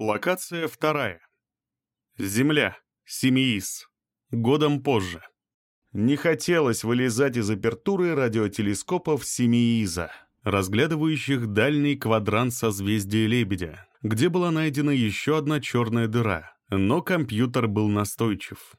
Локация вторая. Земля. Семиис. Годом позже. Не хотелось вылезать из апертуры радиотелескопов Семииза, разглядывающих дальний квадрант созвездия Лебедя, где была найдена еще одна черная дыра, но компьютер был настойчив.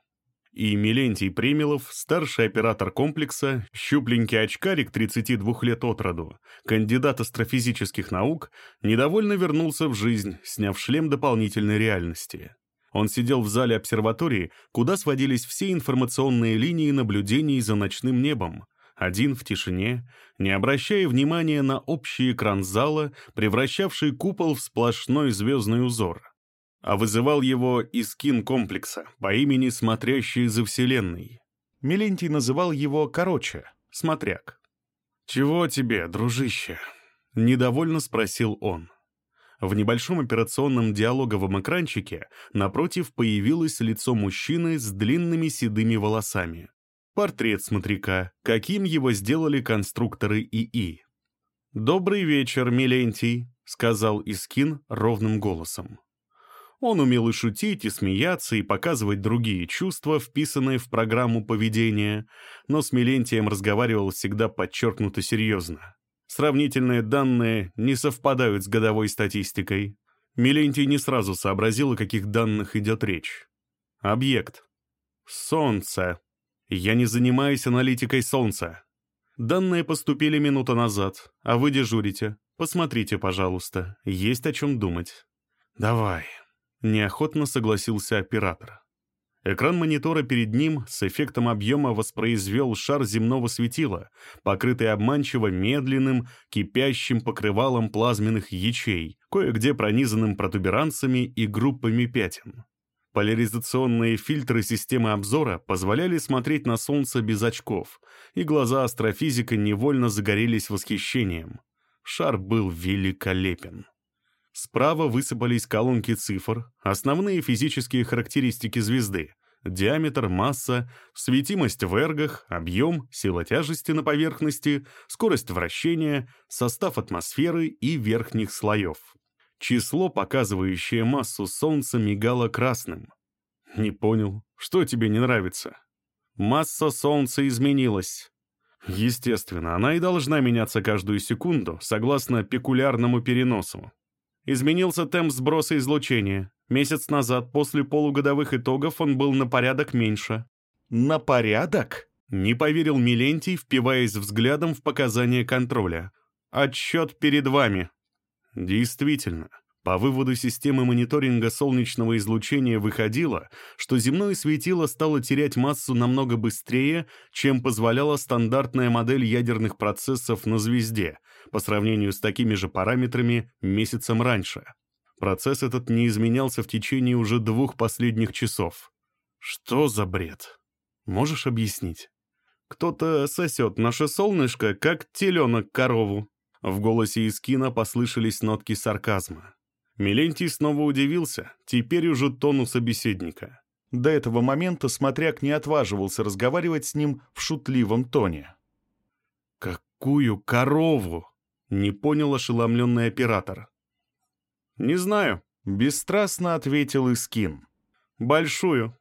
И Милентий Примилов, старший оператор комплекса, щупленький очкарик 32 лет от роду, кандидат астрофизических наук, недовольно вернулся в жизнь, сняв шлем дополнительной реальности. Он сидел в зале обсерватории, куда сводились все информационные линии наблюдений за ночным небом, один в тишине, не обращая внимания на общий экран зала, превращавший купол в сплошной звездный узор а вызывал его из кинкомплекса по имени Смотрящий за Вселенной. Мелентий называл его короче, Смотряк. «Чего тебе, дружище?» — недовольно спросил он. В небольшом операционном диалоговом экранчике напротив появилось лицо мужчины с длинными седыми волосами. Портрет смотряка, каким его сделали конструкторы ИИ. «Добрый вечер, Милентий», — сказал Искин ровным голосом. Он умел и шутить, и смеяться, и показывать другие чувства, вписанные в программу поведения, но с Милентием разговаривал всегда подчеркнуто серьезно. Сравнительные данные не совпадают с годовой статистикой. Милентий не сразу сообразил, о каких данных идет речь. Объект. Солнце. Я не занимаюсь аналитикой Солнца. Данные поступили минуту назад, а вы дежурите. Посмотрите, пожалуйста, есть о чем думать. Давай. Неохотно согласился оператор. Экран монитора перед ним с эффектом объема воспроизвел шар земного светила, покрытый обманчиво медленным, кипящим покрывалом плазменных ячей, кое-где пронизанным протуберанцами и группами пятен. Поляризационные фильтры системы обзора позволяли смотреть на Солнце без очков, и глаза астрофизика невольно загорелись восхищением. Шар был великолепен. Справа высыпались колонки цифр, основные физические характеристики звезды, диаметр, масса, светимость в эргах, объем, сила тяжести на поверхности, скорость вращения, состав атмосферы и верхних слоев. Число, показывающее массу Солнца, мигало красным. Не понял, что тебе не нравится? Масса Солнца изменилась. Естественно, она и должна меняться каждую секунду, согласно пекулярному переносу. Изменился темп сброса излучения. Месяц назад, после полугодовых итогов, он был на порядок меньше. «На порядок?» — не поверил Милентий, впиваясь взглядом в показания контроля. «Отсчет перед вами». Действительно, по выводу системы мониторинга солнечного излучения выходило, что земное светило стало терять массу намного быстрее, чем позволяла стандартная модель ядерных процессов на звезде, по сравнению с такими же параметрами месяцем раньше. Процесс этот не изменялся в течение уже двух последних часов. Что за бред? Можешь объяснить? Кто-то сосет наше солнышко, как теленок корову. В голосе Искина послышались нотки сарказма. Милентий снова удивился, теперь уже тону собеседника. До этого момента смотряк не отваживался разговаривать с ним в шутливом тоне. «Какую корову?» — не понял ошеломленный оператор. «Не знаю», — бесстрастно ответил Искин. «Большую».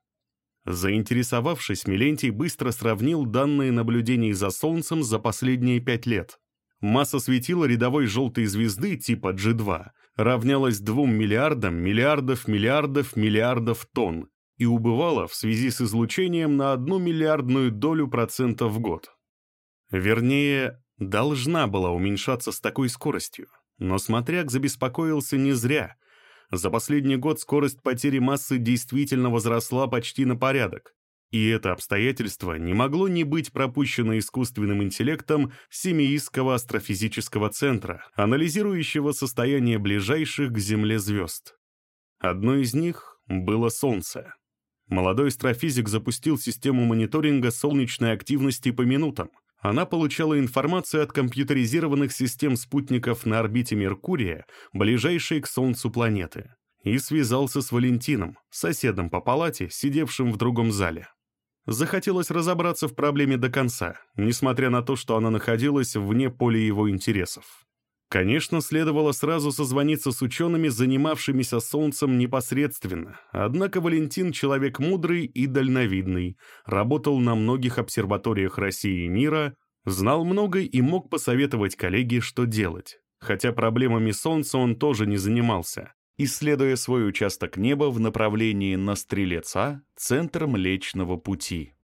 Заинтересовавшись, Милентий быстро сравнил данные наблюдений за Солнцем за последние пять лет. Масса светила рядовой желтой звезды типа G2 равнялась 2 миллиардам миллиардов миллиардов миллиардов тонн и убывала в связи с излучением на одну миллиардную долю процента в год. Вернее, должна была уменьшаться с такой скоростью. Но смотряк забеспокоился не зря. За последний год скорость потери массы действительно возросла почти на порядок. И это обстоятельство не могло не быть пропущено искусственным интеллектом Семиистского астрофизического центра, анализирующего состояние ближайших к Земле звезд. Одной из них было Солнце. Молодой астрофизик запустил систему мониторинга солнечной активности по минутам. Она получала информацию от компьютеризированных систем спутников на орбите Меркурия, ближайшей к Солнцу планеты, и связался с Валентином, соседом по палате, сидевшим в другом зале. Захотелось разобраться в проблеме до конца, несмотря на то, что она находилась вне поля его интересов. Конечно, следовало сразу созвониться с учеными, занимавшимися Солнцем непосредственно. Однако Валентин человек мудрый и дальновидный, работал на многих обсерваториях России и мира, знал много и мог посоветовать коллеге, что делать. Хотя проблемами Солнца он тоже не занимался, исследуя свой участок неба в направлении на Стрелеца, центр Млечного Пути.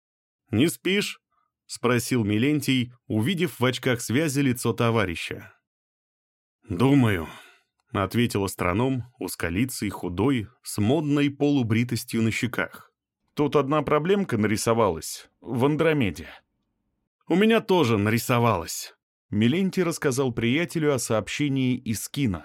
«Не спишь?» — спросил Милентий, увидев в очках связи лицо товарища. «Думаю», — ответил астроном, узколицый, худой, с модной полубритостью на щеках. «Тут одна проблемка нарисовалась в Андромеде». «У меня тоже нарисовалась», — Милентий рассказал приятелю о сообщении из кино.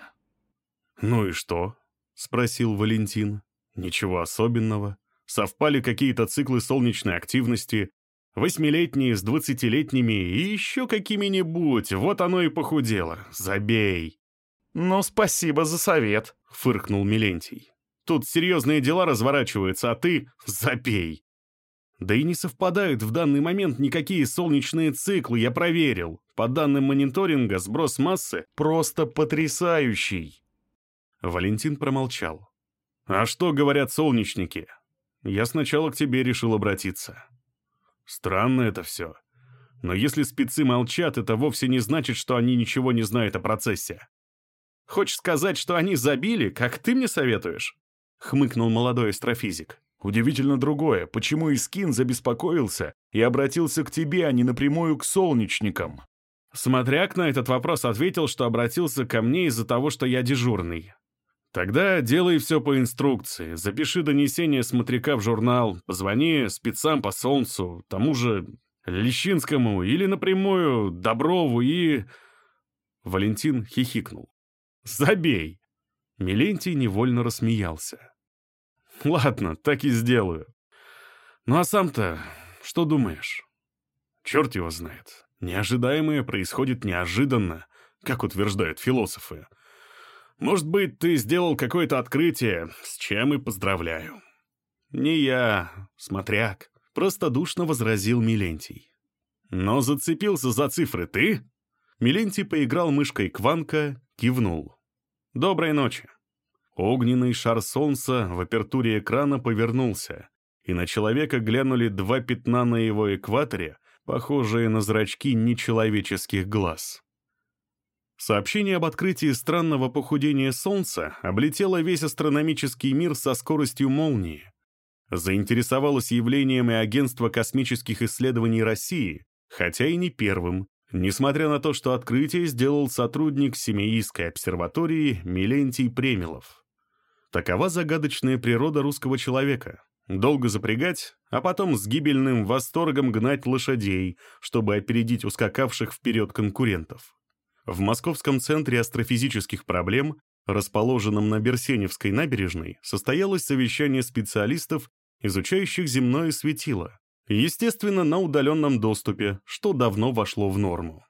«Ну и что?» — спросил Валентин. «Ничего особенного. Совпали какие-то циклы солнечной активности, Восьмилетние с двадцатилетними и еще какими-нибудь, вот оно и похудело. Забей. «Ну, спасибо за совет», — фыркнул Милентий. «Тут серьезные дела разворачиваются, а ты забей». Да и не совпадают в данный момент никакие солнечные циклы, я проверил. По данным мониторинга, сброс массы просто потрясающий. Валентин промолчал. «А что говорят солнечники?» «Я сначала к тебе решил обратиться». Странно это все. Но если спецы молчат, это вовсе не значит, что они ничего не знают о процессе. «Хочешь сказать, что они забили, как ты мне советуешь?» — хмыкнул молодой астрофизик. «Удивительно другое, почему Искин забеспокоился и обратился к тебе, а не напрямую к солнечникам?» Смотряк на этот вопрос ответил, что обратился ко мне из-за того, что я дежурный. Тогда делай все по инструкции. Запиши донесение смотряка в журнал, позвони спецам по солнцу, тому же Лещинскому или напрямую Доброву и... Валентин хихикнул. «Забей!» Милентий невольно рассмеялся. «Ладно, так и сделаю. Ну а сам-то что думаешь?» «Черт его знает. Неожидаемое происходит неожиданно, как утверждают философы. Может быть, ты сделал какое-то открытие, с чем и поздравляю». «Не я, смотряк», — простодушно возразил Милентий. «Но зацепился за цифры ты?» Милентий поиграл мышкой Кванка, кивнул. «Доброй ночи». Огненный шар солнца в апертуре экрана повернулся, и на человека глянули два пятна на его экваторе, похожие на зрачки нечеловеческих глаз. Сообщение об открытии странного похудения Солнца облетело весь астрономический мир со скоростью молнии. Заинтересовалось явлением и Агентство космических исследований России, хотя и не первым, несмотря на то, что открытие сделал сотрудник Семеийской обсерватории Милентий Премилов. Такова загадочная природа русского человека. Долго запрягать, а потом с гибельным восторгом гнать лошадей, чтобы опередить ускакавших вперед конкурентов. В Московском центре астрофизических проблем, расположенном на Берсеневской набережной, состоялось совещание специалистов, изучающих земное светило, естественно, на удаленном доступе, что давно вошло в норму.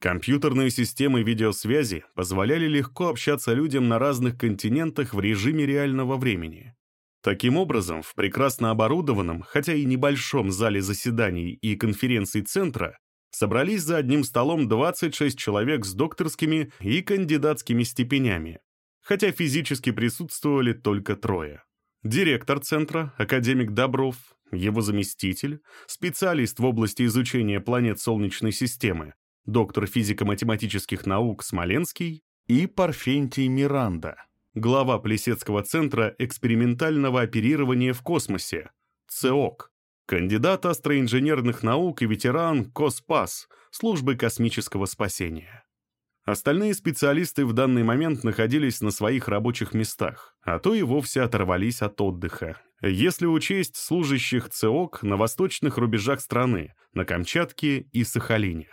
Компьютерные системы видеосвязи позволяли легко общаться людям на разных континентах в режиме реального времени. Таким образом, в прекрасно оборудованном, хотя и небольшом зале заседаний и конференций центра собрались за одним столом 26 человек с докторскими и кандидатскими степенями, хотя физически присутствовали только трое. Директор центра, академик Добров, его заместитель, специалист в области изучения планет Солнечной системы, доктор физико-математических наук Смоленский и Парфентий Миранда, глава Плесецкого центра экспериментального оперирования в космосе, ЦЕОК, Кандидат астроинженерных наук и ветеран КОСПАС, службы космического спасения. Остальные специалисты в данный момент находились на своих рабочих местах, а то и вовсе оторвались от отдыха. Если учесть служащих ЦОК на восточных рубежах страны, на Камчатке и Сахалине.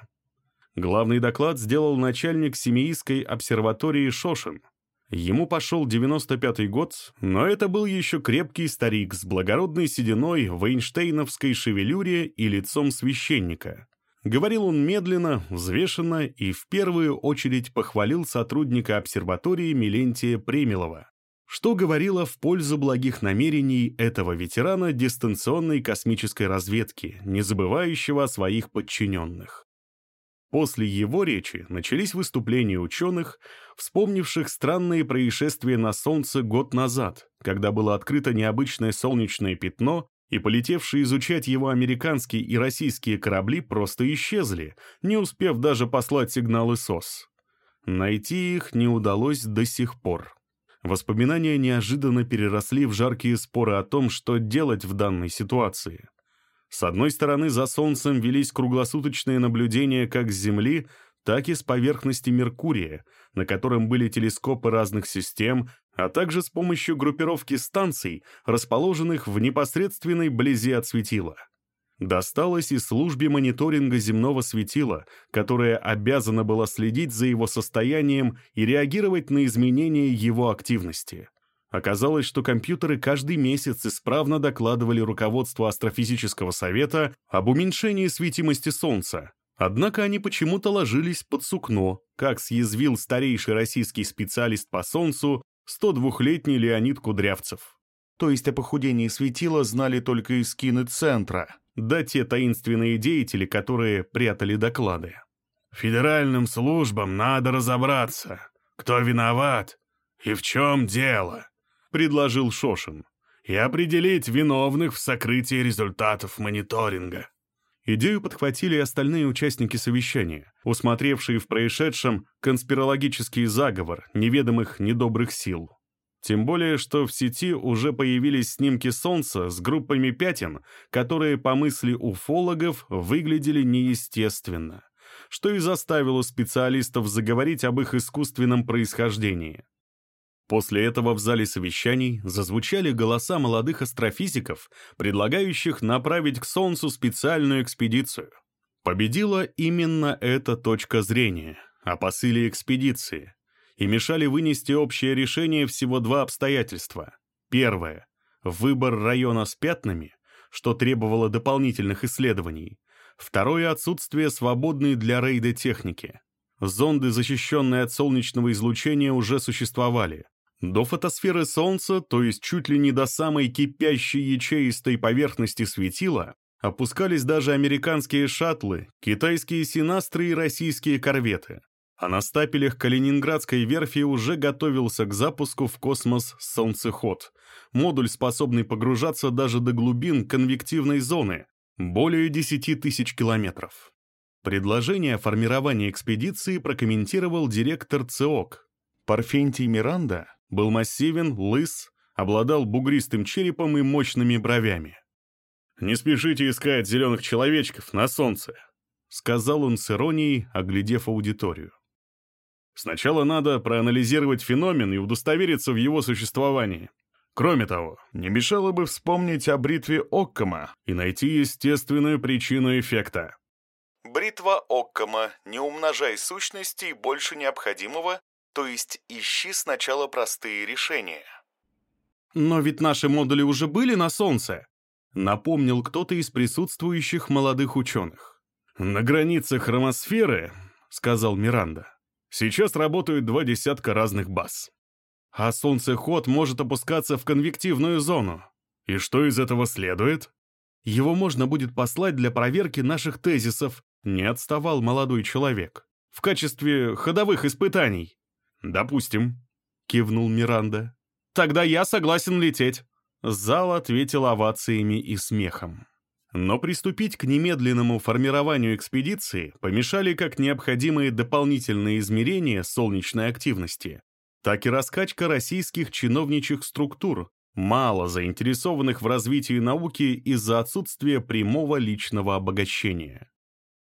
Главный доклад сделал начальник Семеийской обсерватории Шошин, Ему пошел 95-й год, но это был еще крепкий старик с благородной сединой в Эйнштейновской шевелюре и лицом священника. Говорил он медленно, взвешенно и в первую очередь похвалил сотрудника обсерватории Милентия Премилова, что говорило в пользу благих намерений этого ветерана дистанционной космической разведки, не забывающего о своих подчиненных. После его речи начались выступления ученых, вспомнивших странные происшествия на Солнце год назад, когда было открыто необычное солнечное пятно, и полетевшие изучать его американские и российские корабли просто исчезли, не успев даже послать сигналы СОС. Найти их не удалось до сих пор. Воспоминания неожиданно переросли в жаркие споры о том, что делать в данной ситуации. С одной стороны, за Солнцем велись круглосуточные наблюдения как с Земли, так и с поверхности Меркурия, на котором были телескопы разных систем, а также с помощью группировки станций, расположенных в непосредственной близи от светила. Досталось и службе мониторинга земного светила, которая обязана была следить за его состоянием и реагировать на изменения его активности. Оказалось, что компьютеры каждый месяц исправно докладывали руководству Астрофизического совета об уменьшении светимости Солнца. Однако они почему-то ложились под сукно, как съязвил старейший российский специалист по Солнцу 102-летний Леонид Кудрявцев. То есть о похудении светила знали только из киноцентра, да те таинственные деятели, которые прятали доклады. «Федеральным службам надо разобраться, кто виноват и в чем дело», — предложил Шошин, «и определить виновных в сокрытии результатов мониторинга». Идею подхватили и остальные участники совещания, усмотревшие в происшедшем конспирологический заговор неведомых недобрых сил. Тем более, что в сети уже появились снимки Солнца с группами пятен, которые, по мысли уфологов, выглядели неестественно, что и заставило специалистов заговорить об их искусственном происхождении. После этого в зале совещаний зазвучали голоса молодых астрофизиков, предлагающих направить к Солнцу специальную экспедицию. Победила именно эта точка зрения о посыле экспедиции, и мешали вынести общее решение всего два обстоятельства. Первое — выбор района с пятнами, что требовало дополнительных исследований. Второе — отсутствие свободной для рейда техники. Зонды, защищенные от солнечного излучения, уже существовали. До фотосферы Солнца, то есть чуть ли не до самой кипящей ячеистой поверхности светила, опускались даже американские шаттлы, китайские синастры и российские корветы. А на стапелях Калининградской верфи уже готовился к запуску в космос «Солнцеход», модуль, способный погружаться даже до глубин конвективной зоны, более 10 тысяч километров. Предложение о формировании экспедиции прокомментировал директор ЦИОК. Парфентий Миранда был массивен, лыс, обладал бугристым черепом и мощными бровями. «Не спешите искать зеленых человечков на солнце», — сказал он с иронией, оглядев аудиторию. «Сначала надо проанализировать феномен и удостовериться в его существовании. Кроме того, не мешало бы вспомнить о бритве Оккама и найти естественную причину эффекта». Бритва Оккама «Не умножай сущностей больше необходимого то есть ищи сначала простые решения. «Но ведь наши модули уже были на Солнце», — напомнил кто-то из присутствующих молодых ученых. «На границе хромосферы», — сказал Миранда, — «сейчас работают два десятка разных баз. А солнцеход может опускаться в конвективную зону. И что из этого следует?» «Его можно будет послать для проверки наших тезисов», — не отставал молодой человек. «В качестве ходовых испытаний». «Допустим», — кивнул Миранда. «Тогда я согласен лететь». Зал ответил овациями и смехом. Но приступить к немедленному формированию экспедиции помешали как необходимые дополнительные измерения солнечной активности, так и раскачка российских чиновничьих структур, мало заинтересованных в развитии науки из-за отсутствия прямого личного обогащения.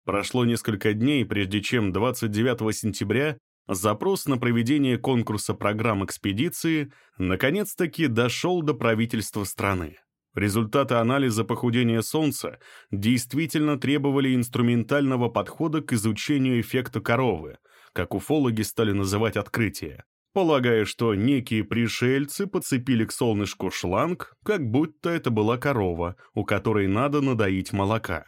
Прошло несколько дней, прежде чем 29 сентября Запрос на проведение конкурса программ экспедиции наконец-таки дошел до правительства страны. Результаты анализа похудения Солнца действительно требовали инструментального подхода к изучению эффекта коровы, как уфологи стали называть открытие, полагая, что некие пришельцы подцепили к солнышку шланг, как будто это была корова, у которой надо надоить молока.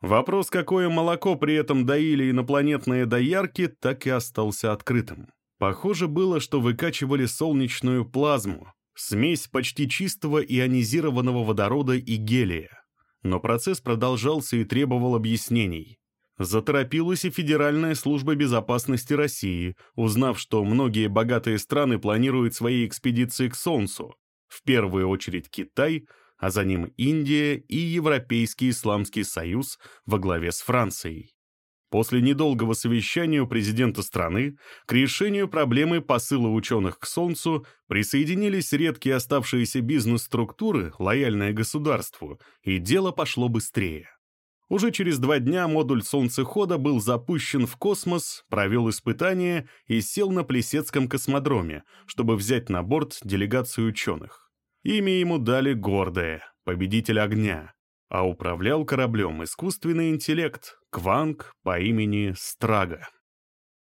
Вопрос, какое молоко при этом доили инопланетные доярки, так и остался открытым. Похоже было, что выкачивали солнечную плазму, смесь почти чистого ионизированного водорода и гелия. Но процесс продолжался и требовал объяснений. Заторопилась и Федеральная служба безопасности России, узнав, что многие богатые страны планируют свои экспедиции к Солнцу. В первую очередь Китай, а за ним Индия и Европейский Исламский Союз во главе с Францией. После недолгого совещания у президента страны к решению проблемы посыла ученых к Солнцу присоединились редкие оставшиеся бизнес-структуры, лояльные государству, и дело пошло быстрее. Уже через два дня модуль солнцехода был запущен в космос, провел испытания и сел на Плесецком космодроме, чтобы взять на борт делегацию ученых. Имя ему дали гордое — «Победитель огня», а управлял кораблем искусственный интеллект, Кванг по имени Страга.